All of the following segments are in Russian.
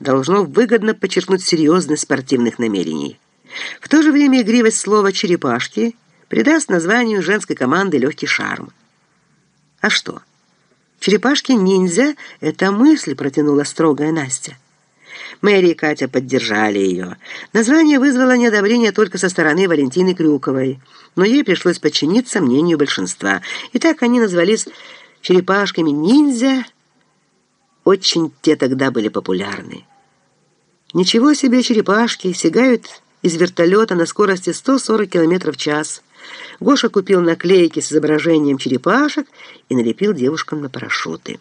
должно выгодно подчеркнуть серьезность спортивных намерений. В то же время игривость слова «черепашки» придаст названию женской команды легкий шарм. А что? «Черепашки-ниндзя» — это мысль, протянула строгая Настя. Мэри и Катя поддержали ее. Название вызвало неодобрение только со стороны Валентины Крюковой, но ей пришлось подчиниться мнению большинства. И так они назвались «черепашками-ниндзя». Очень те тогда были популярны. Ничего себе черепашки сигают из вертолета на скорости 140 км в час. Гоша купил наклейки с изображением черепашек и налепил девушкам на парашюты.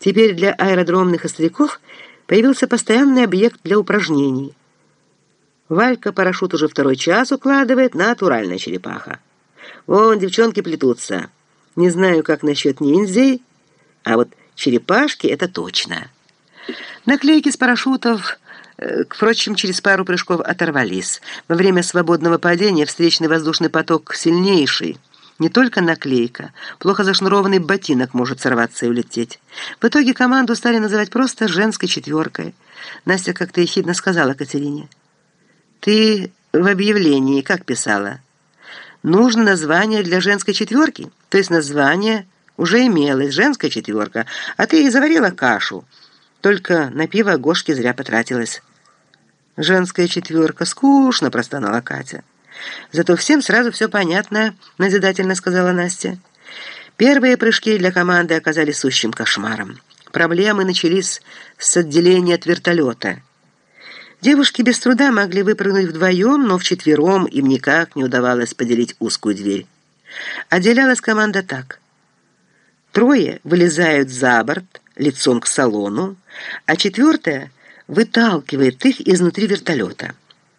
Теперь для аэродромных остряков появился постоянный объект для упражнений. Валька парашют уже второй час укладывает, натуральная черепаха. Вон девчонки плетутся. Не знаю, как насчет ниндзей, а вот черепашки — это точно. Наклейки с парашютов Э, впрочем, через пару прыжков оторвались. Во время свободного падения встречный воздушный поток сильнейший. Не только наклейка. Плохо зашнурованный ботинок может сорваться и улететь. В итоге команду стали называть просто «женской четверкой». Настя как-то ехидно сказала Катерине. «Ты в объявлении как писала? Нужно название для женской четверки? То есть название уже имелось, женская четверка, а ты и заварила кашу. Только на пиво Гошки зря потратилась». «Женская четверка. Скучно», — простонала Катя. «Зато всем сразу все понятно», — назидательно сказала Настя. Первые прыжки для команды оказались сущим кошмаром. Проблемы начались с отделения от вертолета. Девушки без труда могли выпрыгнуть вдвоем, но вчетвером им никак не удавалось поделить узкую дверь. Отделялась команда так. Трое вылезают за борт, лицом к салону, а четвертая — выталкивает их изнутри вертолета.